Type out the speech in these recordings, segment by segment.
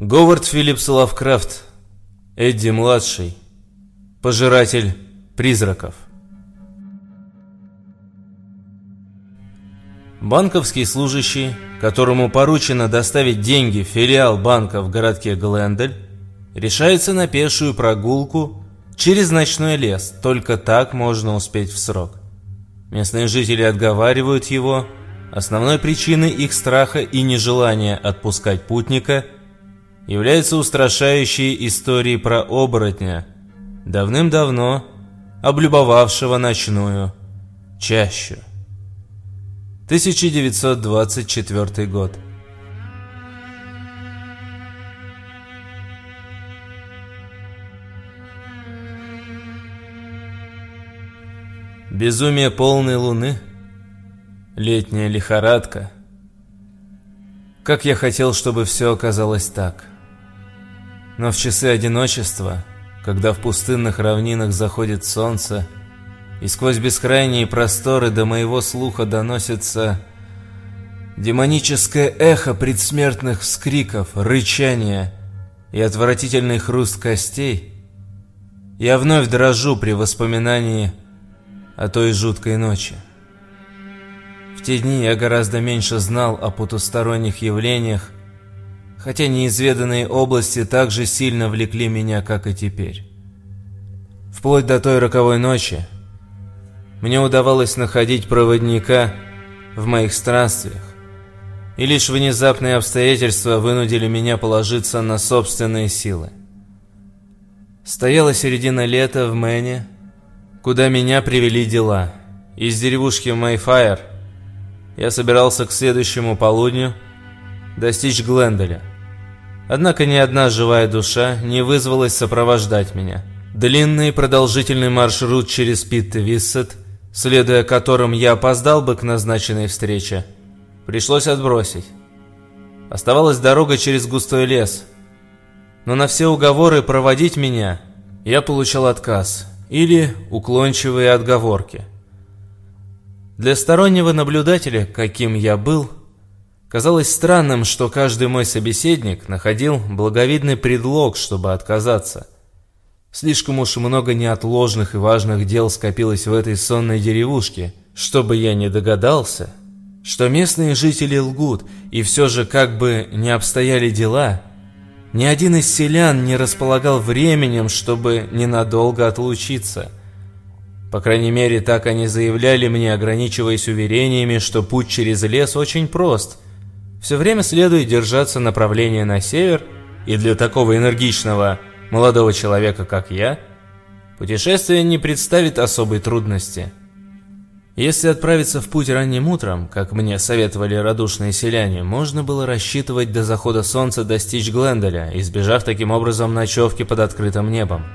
Говард Филлипс Лавкрафт, Эдди-младший, пожиратель призраков. Банковский служащий, которому поручено доставить деньги в филиал банка в городке Глендель, решается на пешую прогулку через ночной лес, только так можно успеть в срок. Местные жители отговаривают его, основной причиной их страха и нежелания отпускать путника являются устрашающие истории про оборотня, давным-давно облюбовавшего ночную чащу. 1924 год. Безумие полной луны. Летняя лихорадка. Как я хотел, чтобы все оказалось так. Но в часы одиночества, когда в пустынных равнинах заходит солнце, и сквозь бескрайние просторы до моего слуха доносится демоническое эхо предсмертных вскриков, рычания и отвратительный хруст костей, я вновь дрожу при воспоминании о той жуткой ночи. В те дни я гораздо меньше знал о потусторонних явлениях, хотя неизведанные области так же сильно влекли меня, как и теперь. Вплоть до той роковой ночи мне удавалось находить проводника в моих странствиях, и лишь внезапные обстоятельства вынудили меня положиться на собственные силы. Стояла середина лета в Мэне, куда меня привели дела. Из деревушки Мэйфайр я собирался к следующему полудню достичь Гленделя. Однако ни одна живая душа не вызвалась сопровождать меня. Длинный продолжительный маршрут через Питт-Виссет, следуя которым я опоздал бы к назначенной встрече, пришлось отбросить. Оставалась дорога через густой лес. Но на все уговоры проводить меня я получал отказ или уклончивые отговорки. Для стороннего наблюдателя, каким я был, казалось странным, что каждый мой собеседник находил благовидный предлог, чтобы отказаться. Слишком уж много неотложных и важных дел скопилось в этой сонной деревушке, чтобы я не догадался, что местные жители лгут, и все же, как бы не обстояли дела, ни один из селян не располагал временем, чтобы ненадолго отлучиться. По крайней мере, так они заявляли мне, ограничиваясь уверениями, что путь через лес очень прост. Все время следует держаться направления на север, и для такого энергичного молодого человека, как я, путешествие не представит особой трудности. Если отправиться в путь ранним утром, как мне советовали радушные селяне, можно было рассчитывать до захода солнца достичь Гленделя, избежав таким образом ночевки под открытым небом.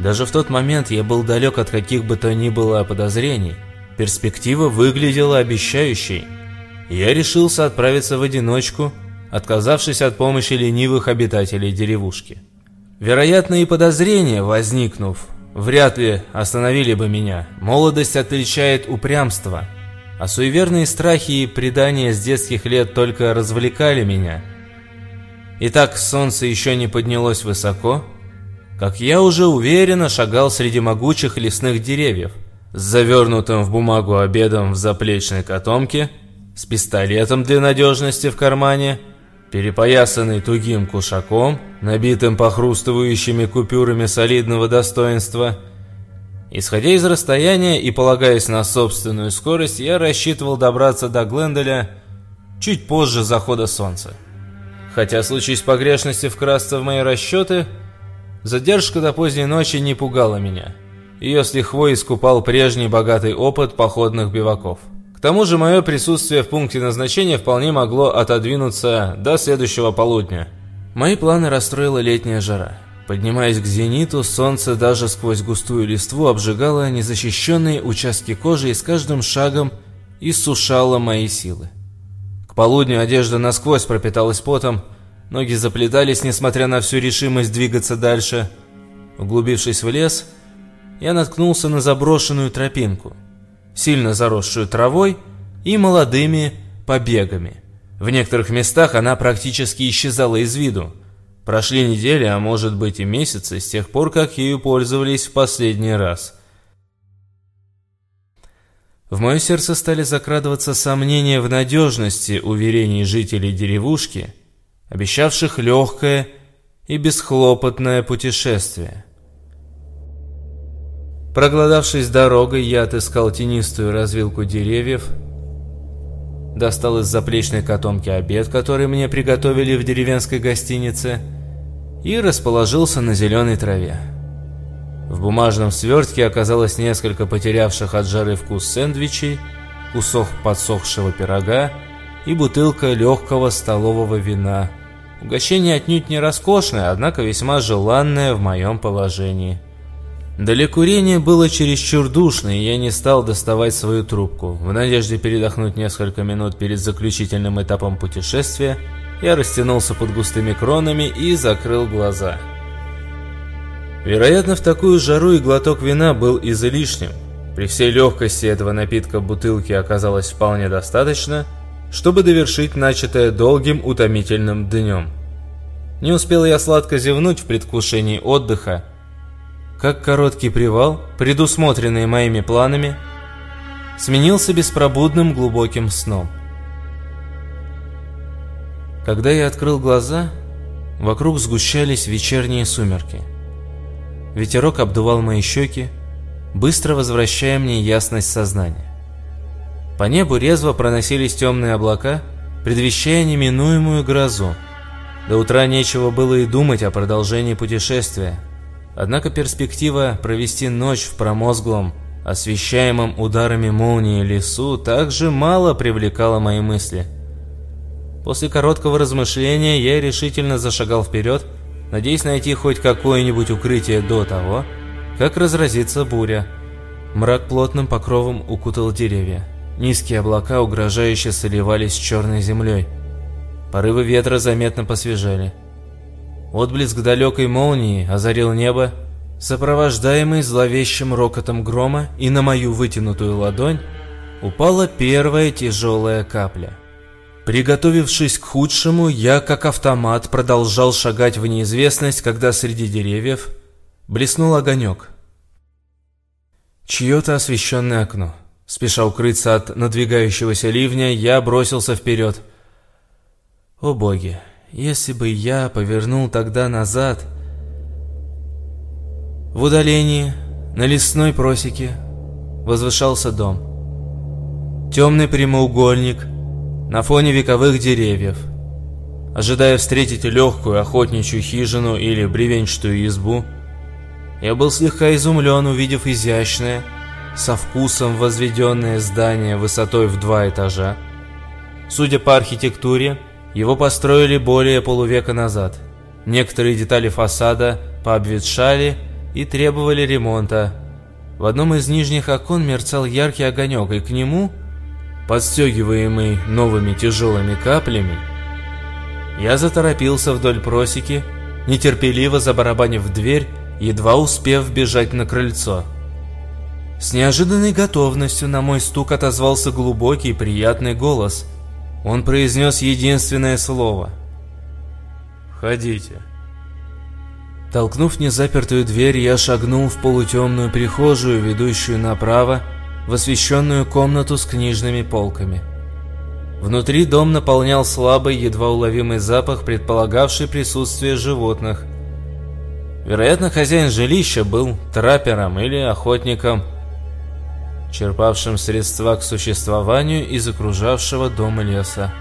Даже в тот момент я был далек от каких бы то ни было подозрений. Перспектива выглядела обещающей. Я решился отправиться в одиночку, отказавшись от помощи ленивых обитателей деревушки. Вероятно, и подозрения, возникнув, вряд ли остановили бы меня. Молодость отличает упрямство, а суеверные страхи и предания с детских лет только развлекали меня. Итак, солнце еще не поднялось высоко, как я уже уверенно шагал среди могучих лесных деревьев, с завернутым в бумагу обедом в заплечной котомке, с пистолетом для надежности в кармане – перепоясанный тугим кушаком, набитым похрустывающими купюрами солидного достоинства. Исходя из расстояния и полагаясь на собственную скорость, я рассчитывал добраться до Гленделя чуть позже захода солнца. Хотя случись погрешности вкрасться в мои расчеты, задержка до поздней ночи не пугала меня. Ее с лихвой искупал прежний богатый опыт походных биваков тому же мое присутствие в пункте назначения вполне могло отодвинуться до следующего полудня. Мои планы расстроила летняя жара. Поднимаясь к зениту, солнце даже сквозь густую листву обжигало незащищенные участки кожи и с каждым шагом иссушало мои силы. К полудню одежда насквозь пропиталась потом, ноги заплетались, несмотря на всю решимость двигаться дальше. Углубившись в лес, я наткнулся на заброшенную тропинку – сильно заросшую травой и молодыми побегами. В некоторых местах она практически исчезала из виду, Прошли недели, а может быть и месяцы, с тех пор, как ею пользовались в последний раз. В мое сердце стали закрадываться сомнения в надежности уверений жителей деревушки, обещавших легкое и бесхлопотное путешествие. Проголодавшись дорогой, я отыскал тенистую развилку деревьев, достал из заплечной котомки обед, который мне приготовили в деревенской гостинице, и расположился на зеленой траве. В бумажном свертке оказалось несколько потерявших от жары вкус сэндвичей, кусок подсохшего пирога и бутылка легкого столового вина. Угощение отнюдь не роскошное, однако весьма желанное в моем положении. Для курения было чересчур душно, и я не стал доставать свою трубку. В надежде передохнуть несколько минут перед заключительным этапом путешествия, я растянулся под густыми кронами и закрыл глаза. Вероятно, в такую жару и глоток вина был излишним. При всей легкости этого напитка бутылки оказалось вполне достаточно, чтобы довершить начатое долгим утомительным днем. Не успел я сладко зевнуть в предвкушении отдыха, как короткий привал, предусмотренный моими планами, сменился беспробудным глубоким сном. Когда я открыл глаза, вокруг сгущались вечерние сумерки. Ветерок обдувал мои щеки, быстро возвращая мне ясность сознания. По небу резво проносились темные облака, предвещая неминуемую грозу. До утра нечего было и думать о продолжении путешествия – Однако перспектива провести ночь в промозглом, освещаемом ударами молнии лесу также мало привлекала мои мысли. После короткого размышления я решительно зашагал вперед, надеясь найти хоть какое-нибудь укрытие до того, как разразится буря. Мрак плотным покровом укутал деревья. Низкие облака угрожающе соливались с черной землей. Порывы ветра заметно посвежели. Отблеск далекой молнии озарил небо, сопровождаемый зловещим рокотом грома, и на мою вытянутую ладонь упала первая тяжелая капля. Приготовившись к худшему, я, как автомат, продолжал шагать в неизвестность, когда среди деревьев блеснул огонек. Чье-то освещенное окно. Спеша укрыться от надвигающегося ливня, я бросился вперед. О боги! Если бы я повернул тогда назад... В удалении, на лесной просеке, возвышался дом. Темный прямоугольник на фоне вековых деревьев. Ожидая встретить легкую охотничью хижину или бревенчатую избу, я был слегка изумлен, увидев изящное, со вкусом возведенное здание высотой в два этажа. Судя по архитектуре, его построили более полувека назад. Некоторые детали фасада пообветшали и требовали ремонта. В одном из нижних окон мерцал яркий огонек, и к нему, подстегиваемый новыми тяжелыми каплями, я заторопился вдоль просеки, нетерпеливо забарабанив дверь, едва успев бежать на крыльцо. С неожиданной готовностью на мой стук отозвался глубокий приятный голос – он произнес единственное слово. «Входите». Толкнув незапертую дверь, я шагнул в полутемную прихожую, ведущую направо, в освещенную комнату с книжными полками. Внутри дом наполнял слабый, едва уловимый запах, предполагавший присутствие животных. Вероятно, хозяин жилища был траппером или охотником – черпавшим средства к существованию из окружавшего дома леса.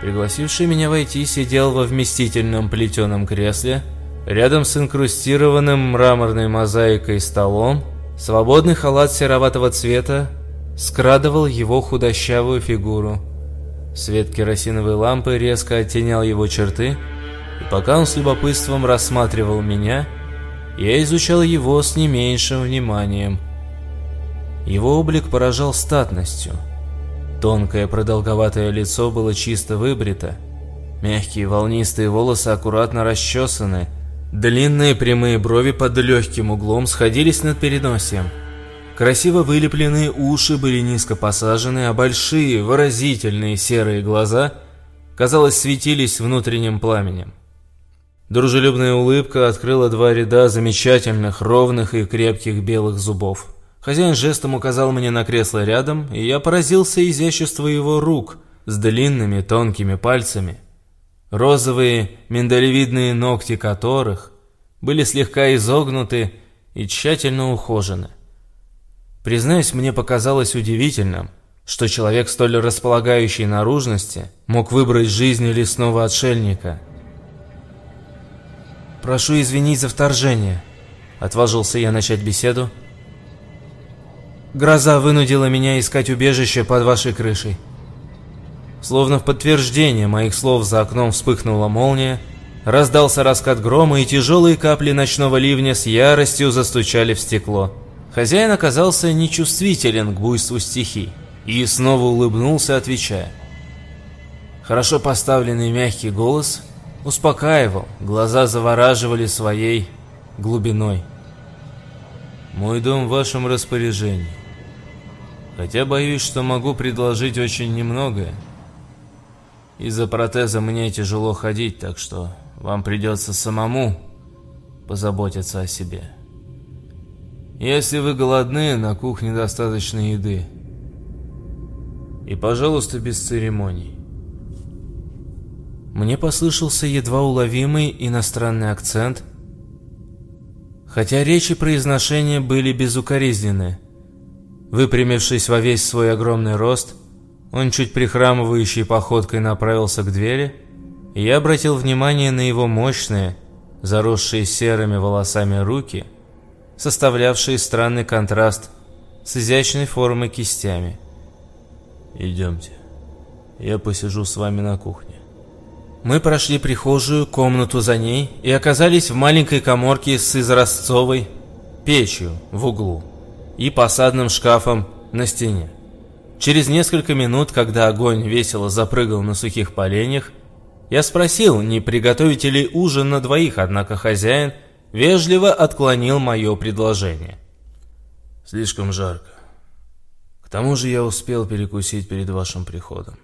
Пригласивший меня войти сидел во вместительном плетеном кресле, рядом с инкрустированным мраморной мозаикой столом, свободный халат сероватого цвета скрадывал его худощавую фигуру. Свет керосиновой лампы резко оттенял его черты, и пока он с любопытством рассматривал меня, я изучал его с не меньшим вниманием – его облик поражал статностью. Тонкое продолговатое лицо было чисто выбрито, мягкие волнистые волосы аккуратно расчесаны, длинные прямые брови под легким углом сходились над переносием. Красиво вылепленные уши были низко посажены, а большие, выразительные серые глаза, казалось, светились внутренним пламенем. Дружелюбная улыбка открыла два ряда замечательных, ровных и крепких белых зубов. Хозяин жестом указал мне на кресло рядом, и я поразился изяществу его рук с длинными тонкими пальцами, розовые миндалевидные ногти которых были слегка изогнуты и тщательно ухожены. Признаюсь, мне показалось удивительным, что человек столь располагающей наружности мог выбрать жизнь лесного отшельника. «Прошу извинить за вторжение», — отважился я начать беседу, — Гроза вынудила меня искать убежище под вашей крышей. Словно в подтверждение моих слов за окном вспыхнула молния, раздался раскат грома, и тяжелые капли ночного ливня с яростью застучали в стекло. Хозяин оказался нечувствителен к буйству стихий и снова улыбнулся, отвечая. Хорошо поставленный мягкий голос успокаивал, глаза завораживали своей глубиной. «Мой дом в вашем распоряжении. Хотя боюсь, что могу предложить очень немногое. Из-за протеза мне тяжело ходить, так что вам придется самому позаботиться о себе. Если вы голодны, на кухне достаточно еды. И, пожалуйста, без церемоний. Мне послышался едва уловимый иностранный акцент, хотя речи произношения были безукоризненны. Выпрямившись во весь свой огромный рост, он чуть прихрамывающей походкой направился к двери, и я обратил внимание на его мощные, заросшие серыми волосами руки, составлявшие странный контраст с изящной формой кистями. «Идемте, я посижу с вами на кухне». Мы прошли прихожую, комнату за ней и оказались в маленькой коморке с изразцовой печью в углу и посадным шкафом на стене. Через несколько минут, когда огонь весело запрыгал на сухих поленьях, я спросил, не приготовите ли ужин на двоих, однако хозяин вежливо отклонил мое предложение. «Слишком жарко. К тому же я успел перекусить перед вашим приходом».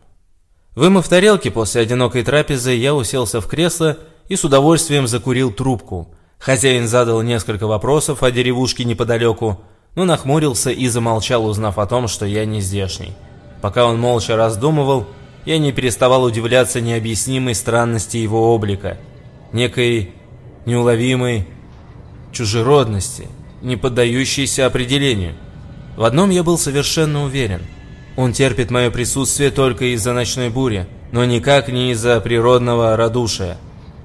Вымыв тарелки после одинокой трапезы, я уселся в кресло и с удовольствием закурил трубку. Хозяин задал несколько вопросов о деревушке неподалеку, но нахмурился и замолчал, узнав о том, что я не здешний. Пока он молча раздумывал, я не переставал удивляться необъяснимой странности его облика, некой неуловимой чужеродности, не поддающейся определению. В одном я был совершенно уверен. Он терпит мое присутствие только из-за ночной бури, но никак не из-за природного радушия.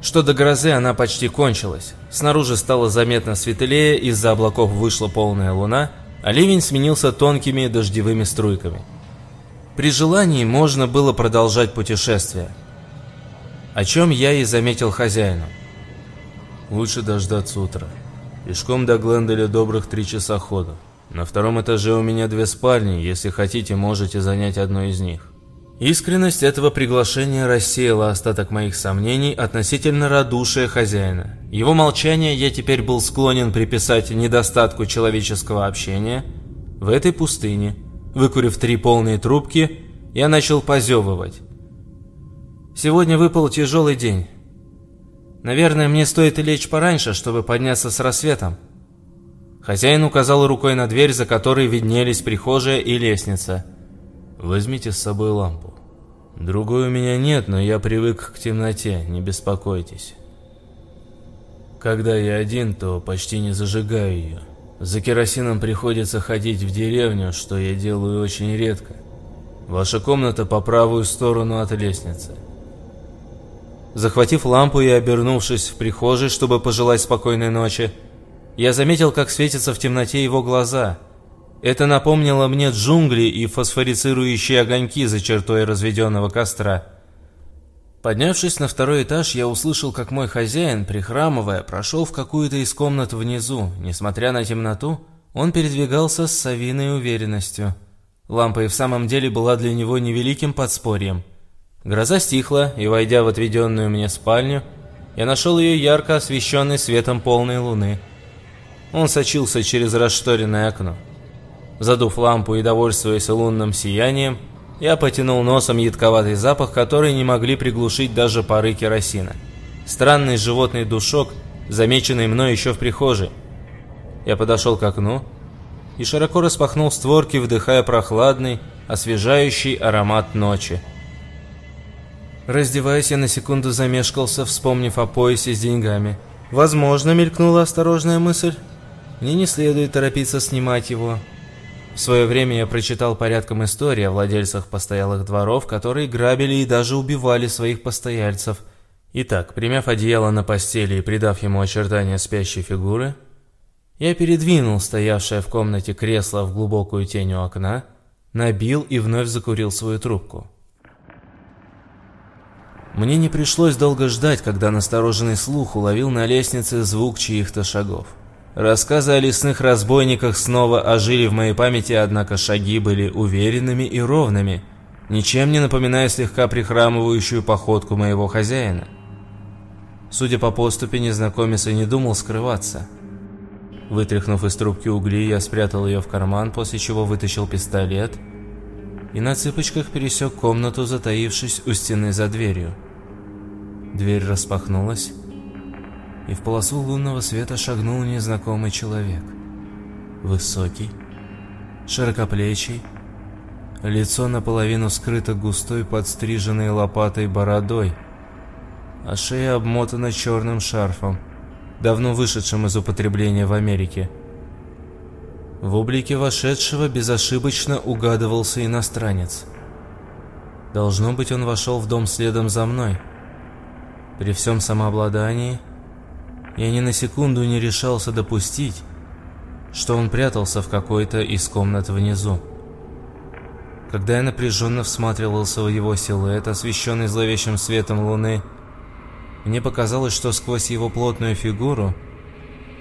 Что до грозы, она почти кончилась. Снаружи стало заметно светлее, из-за облаков вышла полная луна, а ливень сменился тонкими дождевыми струйками. При желании можно было продолжать путешествие. О чем я и заметил хозяину. Лучше дождаться утра. Пешком до Гленделя добрых три часа хода. На втором этаже у меня две спальни, если хотите, можете занять одну из них. Искренность этого приглашения рассеяла остаток моих сомнений относительно радушия хозяина. Его молчание я теперь был склонен приписать недостатку человеческого общения. В этой пустыне, выкурив три полные трубки, я начал позевывать. Сегодня выпал тяжелый день. Наверное, мне стоит лечь пораньше, чтобы подняться с рассветом. Хозяин указал рукой на дверь, за которой виднелись прихожая и лестница. «Возьмите с собой лампу». Другой у меня нет, но я привык к темноте, не беспокойтесь. Когда я один, то почти не зажигаю ее. За керосином приходится ходить в деревню, что я делаю очень редко. Ваша комната по правую сторону от лестницы. Захватив лампу и обернувшись в прихожей, чтобы пожелать спокойной ночи, я заметил, как светятся в темноте его глаза – это напомнило мне джунгли и фосфорицирующие огоньки за чертой разведенного костра. Поднявшись на второй этаж, я услышал, как мой хозяин, прихрамывая, прошел в какую-то из комнат внизу. Несмотря на темноту, он передвигался с совиной уверенностью. Лампа и в самом деле была для него невеликим подспорьем. Гроза стихла, и, войдя в отведенную мне спальню, я нашел ее ярко освещенной светом полной луны. Он сочился через расшторенное окно. Задув лампу и довольствуясь лунным сиянием, я потянул носом едковатый запах, который не могли приглушить даже пары керосина. Странный животный душок, замеченный мной еще в прихожей. Я подошел к окну и широко распахнул створки, вдыхая прохладный, освежающий аромат ночи. Раздеваясь, я на секунду замешкался, вспомнив о поясе с деньгами. Возможно, мелькнула осторожная мысль. Мне не следует торопиться снимать его. В свое время я прочитал порядком истории о владельцах постоялых дворов, которые грабили и даже убивали своих постояльцев. Итак, примяв одеяло на постели и придав ему очертания спящей фигуры, я передвинул стоявшее в комнате кресло в глубокую тень у окна, набил и вновь закурил свою трубку. Мне не пришлось долго ждать, когда настороженный слух уловил на лестнице звук чьих-то шагов. Рассказы о лесных разбойниках снова ожили в моей памяти, однако шаги были уверенными и ровными, ничем не напоминая слегка прихрамывающую походку моего хозяина. Судя по поступе, незнакомец и не думал скрываться. Вытряхнув из трубки угли, я спрятал ее в карман, после чего вытащил пистолет и на цыпочках пересек комнату, затаившись у стены за дверью. Дверь распахнулась, и в полосу лунного света шагнул незнакомый человек. Высокий, широкоплечий, лицо наполовину скрыто густой подстриженной лопатой бородой, а шея обмотана черным шарфом, давно вышедшим из употребления в Америке. В облике вошедшего безошибочно угадывался иностранец. Должно быть, он вошел в дом следом за мной. При всем самообладании я ни на секунду не решался допустить, что он прятался в какой-то из комнат внизу. Когда я напряженно всматривался в его силуэт, освещенный зловещим светом луны, мне показалось, что сквозь его плотную фигуру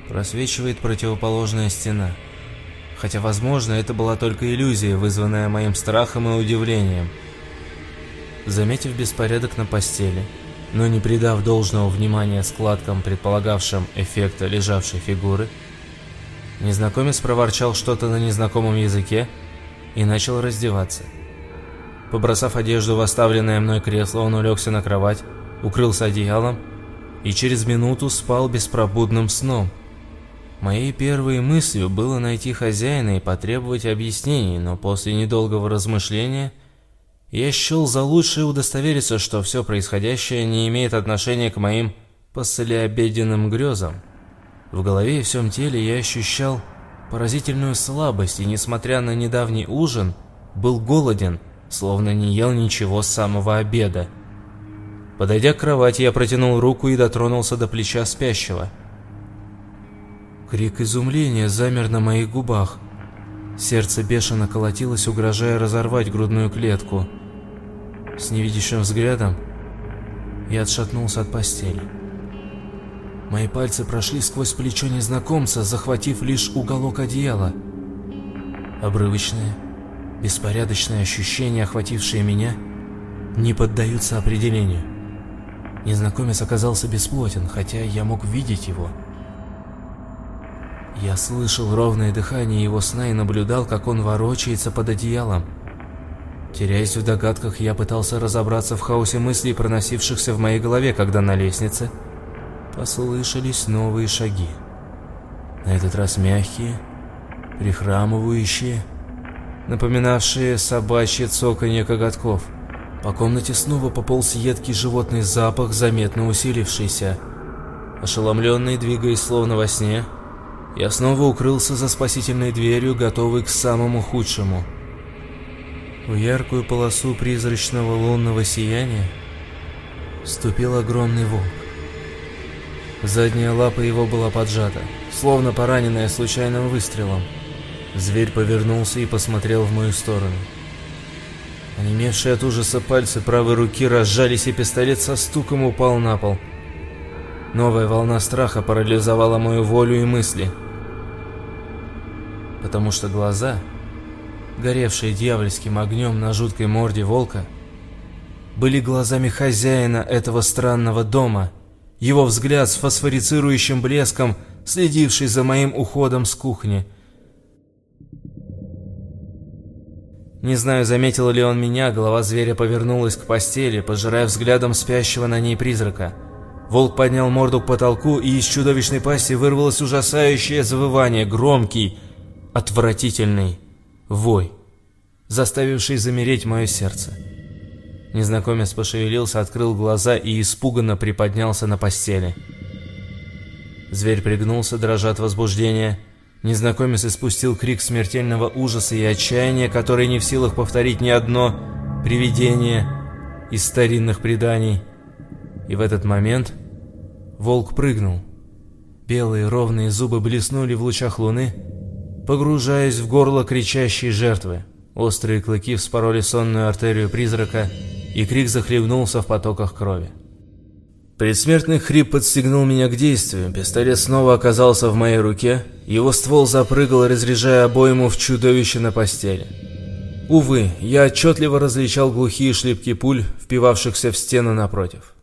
просвечивает противоположная стена – хотя, возможно, это была только иллюзия, вызванная моим страхом и удивлением. Заметив беспорядок на постели, но не придав должного внимания складкам, предполагавшим эффекта лежавшей фигуры, незнакомец проворчал что-то на незнакомом языке и начал раздеваться. Побросав одежду в оставленное мной кресло, он улегся на кровать, укрылся одеялом и через минуту спал беспробудным сном – Моей первой мыслью было найти хозяина и потребовать объяснений, но после недолгого размышления я счел за лучшее удостовериться, что все происходящее не имеет отношения к моим послеобеденным грезам. В голове и всем теле я ощущал поразительную слабость и, несмотря на недавний ужин, был голоден, словно не ел ничего с самого обеда. Подойдя к кровати, я протянул руку и дотронулся до плеча спящего – Крик изумления замер на моих губах. Сердце бешено колотилось, угрожая разорвать грудную клетку. С невидящим взглядом я отшатнулся от постели. Мои пальцы прошли сквозь плечо незнакомца, захватив лишь уголок одеяла. Обрывочные, беспорядочные ощущения, охватившие меня, не поддаются определению. Незнакомец оказался бесплотен, хотя я мог видеть его. Я слышал ровное дыхание его сна и наблюдал, как он ворочается под одеялом. Теряясь в догадках, я пытался разобраться в хаосе мыслей, проносившихся в моей голове, когда на лестнице послышались новые шаги. На этот раз мягкие, прихрамывающие, напоминавшие собачье цоканье коготков. По комнате снова пополз едкий животный запах, заметно усилившийся. Ошеломленный, двигаясь словно во сне, я снова укрылся за спасительной дверью, готовый к самому худшему. В яркую полосу призрачного лунного сияния ступил огромный волк. Задняя лапа его была поджата, словно пораненная случайным выстрелом. Зверь повернулся и посмотрел в мою сторону. Онемевшие от ужаса пальцы правой руки разжались, и пистолет со стуком упал на пол. Новая волна страха парализовала мою волю и мысли – потому что глаза, горевшие дьявольским огнем на жуткой морде волка, были глазами хозяина этого странного дома, его взгляд с фосфорицирующим блеском, следивший за моим уходом с кухни. Не знаю, заметил ли он меня, голова зверя повернулась к постели, пожирая взглядом спящего на ней призрака. Волк поднял морду к потолку, и из чудовищной пасти вырвалось ужасающее завывание, громкий, отвратительный вой, заставивший замереть мое сердце. Незнакомец пошевелился, открыл глаза и испуганно приподнялся на постели. Зверь пригнулся, дрожа от возбуждения. Незнакомец испустил крик смертельного ужаса и отчаяния, который не в силах повторить ни одно привидение из старинных преданий. И в этот момент волк прыгнул. Белые ровные зубы блеснули в лучах луны, погружаясь в горло кричащей жертвы. Острые клыки вспороли сонную артерию призрака, и крик захлебнулся в потоках крови. Предсмертный хрип подстегнул меня к действию. Пистолет снова оказался в моей руке. Его ствол запрыгал, разряжая обойму в чудовище на постели. Увы, я отчетливо различал глухие шлепки пуль, впивавшихся в стену напротив.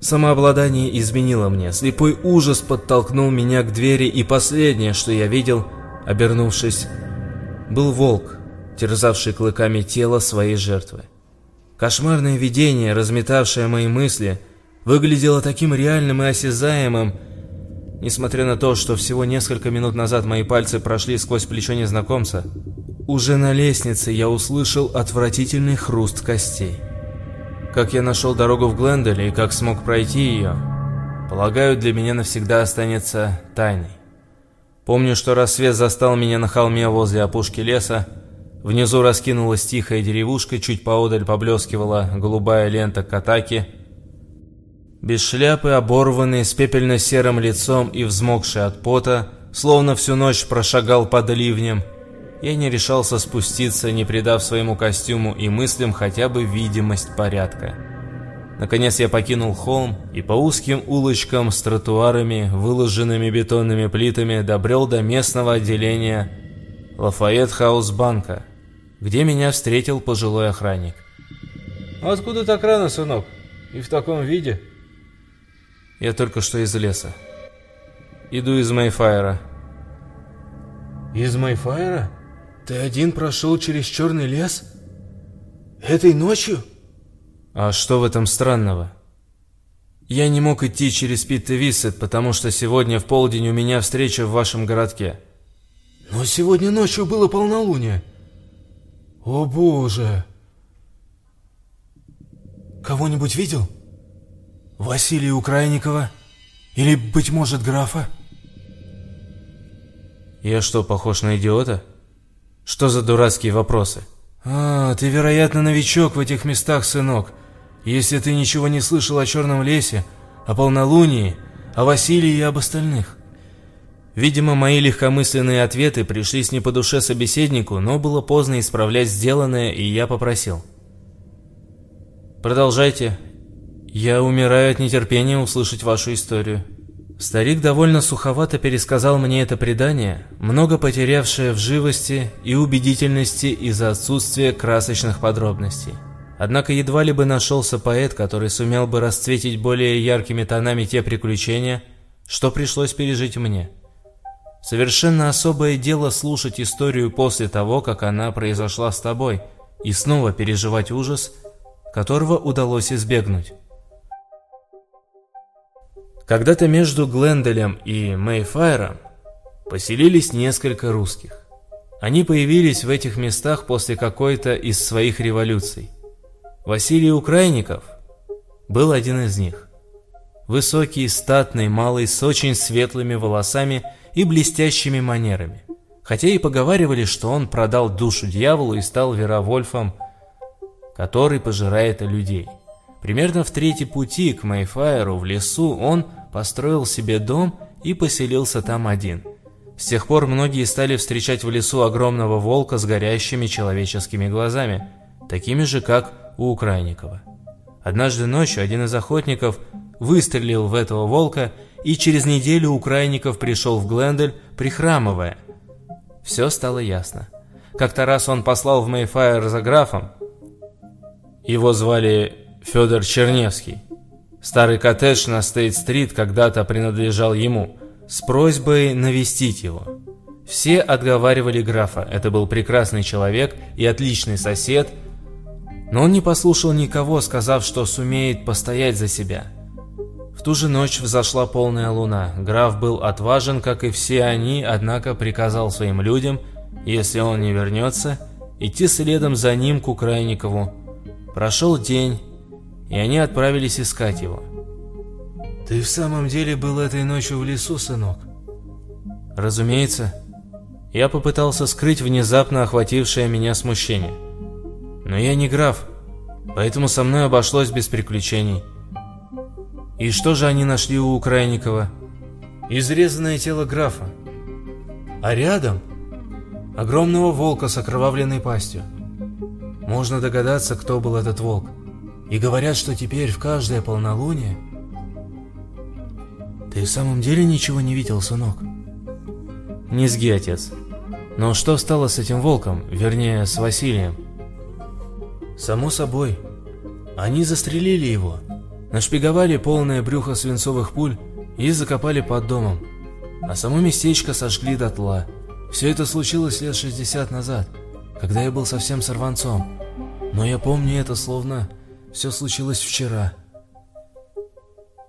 Самообладание изменило мне. Слепой ужас подтолкнул меня к двери, и последнее, что я видел, обернувшись, был волк, терзавший клыками тело своей жертвы. Кошмарное видение, разметавшее мои мысли, выглядело таким реальным и осязаемым, несмотря на то, что всего несколько минут назад мои пальцы прошли сквозь плечо незнакомца. Уже на лестнице я услышал отвратительный хруст костей. Как я нашел дорогу в Гленделе и как смог пройти ее, полагаю, для меня навсегда останется тайной. Помню, что рассвет застал меня на холме возле опушки леса, Внизу раскинулась тихая деревушка, чуть поодаль поблескивала голубая лента Катаки. Без шляпы, оборванный, с пепельно-серым лицом и взмокший от пота, словно всю ночь прошагал под ливнем, я не решался спуститься, не придав своему костюму и мыслям хотя бы видимость порядка. Наконец я покинул холм и по узким улочкам с тротуарами, выложенными бетонными плитами, добрел до местного отделения Лафайет Хаус Банка, где меня встретил пожилой охранник. «Откуда так рано, сынок? И в таком виде?» «Я только что из леса. Иду из Мэйфайра». «Из Мэйфайра? Ты один прошел через черный лес? Этой ночью?» «А что в этом странного?» «Я не мог идти через Питт-Виссет, потому что сегодня в полдень у меня встреча в вашем городке». «Но сегодня ночью было полнолуние. «О боже!» «Кого-нибудь видел? Василия Украйникова? Или, быть может, графа?» «Я что, похож на идиота? Что за дурацкие вопросы?» «А, ты, вероятно, новичок в этих местах, сынок. Если ты ничего не слышал о Черном лесе, о полнолунии, о Василии и об остальных». Видимо, мои легкомысленные ответы пришлись не по душе собеседнику, но было поздно исправлять сделанное, и я попросил. «Продолжайте. Я умираю от нетерпения услышать вашу историю». Старик довольно суховато пересказал мне это предание, много потерявшее в живости и убедительности из-за отсутствия красочных подробностей. Однако едва ли бы нашелся поэт, который сумел бы расцветить более яркими тонами те приключения, что пришлось пережить мне. Совершенно особое дело слушать историю после того, как она произошла с тобой, и снова переживать ужас, которого удалось избегнуть. Когда-то между Гленделем и Мэйфайром поселились несколько русских. Они появились в этих местах после какой-то из своих революций. Василий Украйников был один из них. Высокий, статный, малый, с очень светлыми волосами – и блестящими манерами. Хотя и поговаривали, что он продал душу дьяволу и стал Веровольфом, который пожирает людей. Примерно в третьей пути к Мэйфайру в лесу он построил себе дом и поселился там один. С тех пор многие стали встречать в лесу огромного волка с горящими человеческими глазами, такими же, как у Украйникова. Однажды ночью один из охотников выстрелил в этого волка и через неделю Украйников пришел в Глендель, прихрамывая. Все стало ясно. Как-то раз он послал в Мэйфайр за графом. Его звали Федор Черневский. Старый коттедж на Стейт-стрит когда-то принадлежал ему, с просьбой навестить его. Все отговаривали графа, это был прекрасный человек и отличный сосед, но он не послушал никого, сказав, что сумеет постоять за себя – В ту же ночь взошла полная луна. Граф был отважен, как и все они, однако приказал своим людям, если он не вернется, идти следом за ним к Украйникову. Прошел день, и они отправились искать его. «Ты в самом деле был этой ночью в лесу, сынок?» «Разумеется». Я попытался скрыть внезапно охватившее меня смущение. Но я не граф, поэтому со мной обошлось без приключений. И что же они нашли у Украйникова? Изрезанное тело графа. А рядом огромного волка с окровавленной пастью. Можно догадаться, кто был этот волк. И говорят, что теперь в каждое полнолуние... Ты в самом деле ничего не видел, сынок? Низги, отец. Но что стало с этим волком, вернее, с Василием? Само собой. Они застрелили его, нашпиговали полное брюхо свинцовых пуль и закопали под домом. А само местечко сожгли дотла. Все это случилось лет 60 назад, когда я был совсем сорванцом. Но я помню это словно все случилось вчера.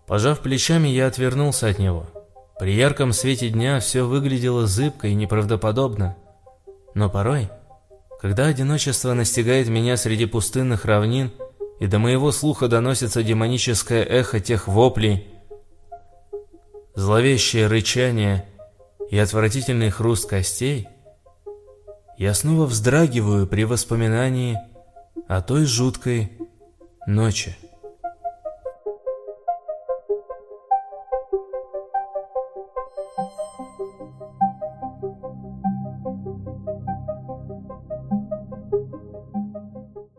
Пожав плечами, я отвернулся от него. При ярком свете дня все выглядело зыбко и неправдоподобно. Но порой, когда одиночество настигает меня среди пустынных равнин, и до моего слуха доносится демоническое эхо тех воплей, зловещее рычание и отвратительный хруст костей, я снова вздрагиваю при воспоминании о той жуткой ночи.